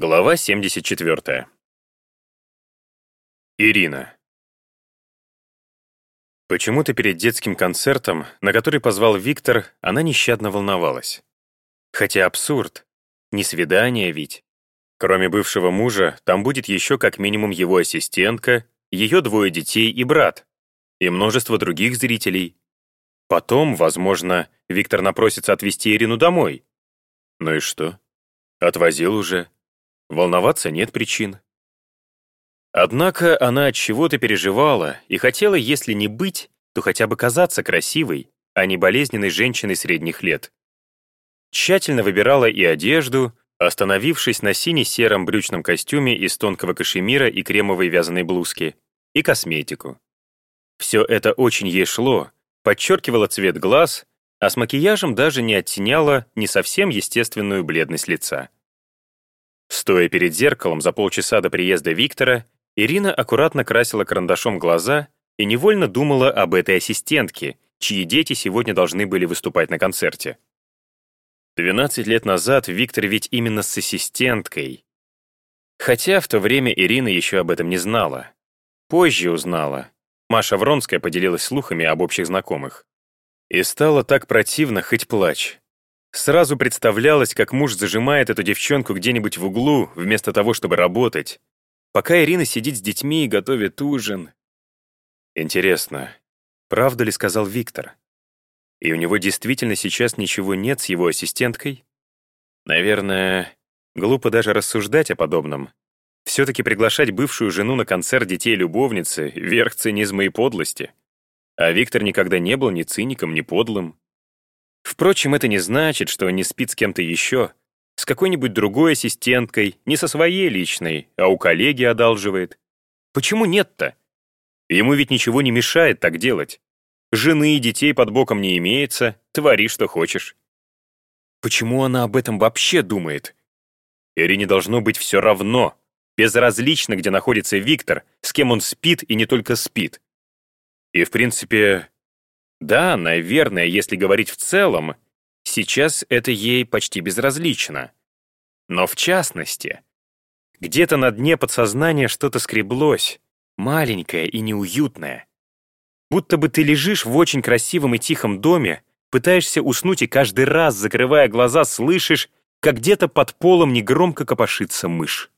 Глава 74. Ирина. Почему-то перед детским концертом, на который позвал Виктор, она нещадно волновалась. Хотя абсурд. Не свидание ведь. Кроме бывшего мужа, там будет еще как минимум его ассистентка, ее двое детей и брат, и множество других зрителей. Потом, возможно, Виктор напросится отвезти Ирину домой. Ну и что? Отвозил уже. Волноваться нет причин. Однако она от чего-то переживала и хотела, если не быть, то хотя бы казаться красивой, а не болезненной женщиной средних лет. Тщательно выбирала и одежду, остановившись на сине-сером брючном костюме из тонкого кашемира и кремовой вязаной блузки, и косметику. Все это очень ей шло, подчеркивало цвет глаз, а с макияжем даже не оттеняло не совсем естественную бледность лица. Стоя перед зеркалом за полчаса до приезда Виктора, Ирина аккуратно красила карандашом глаза и невольно думала об этой ассистентке, чьи дети сегодня должны были выступать на концерте. 12 лет назад Виктор ведь именно с ассистенткой. Хотя в то время Ирина еще об этом не знала. Позже узнала. Маша Вронская поделилась слухами об общих знакомых. И стало так противно, хоть плачь. Сразу представлялось, как муж зажимает эту девчонку где-нибудь в углу, вместо того, чтобы работать. Пока Ирина сидит с детьми и готовит ужин. Интересно, правда ли сказал Виктор? И у него действительно сейчас ничего нет с его ассистенткой? Наверное, глупо даже рассуждать о подобном. Все-таки приглашать бывшую жену на концерт детей-любовницы — верх цинизма и подлости. А Виктор никогда не был ни циником, ни подлым. Впрочем, это не значит, что не спит с кем-то еще, с какой-нибудь другой ассистенткой, не со своей личной, а у коллеги одалживает. Почему нет-то? Ему ведь ничего не мешает так делать. Жены и детей под боком не имеется, твори, что хочешь. Почему она об этом вообще думает? Ирине должно быть все равно, безразлично, где находится Виктор, с кем он спит и не только спит. И, в принципе, да, наверное, если говорить в целом, сейчас это ей почти безразлично. Но в частности, где-то на дне подсознания что-то скреблось, маленькое и неуютное. Будто бы ты лежишь в очень красивом и тихом доме, пытаешься уснуть и каждый раз, закрывая глаза, слышишь, как где-то под полом негромко копошится мышь.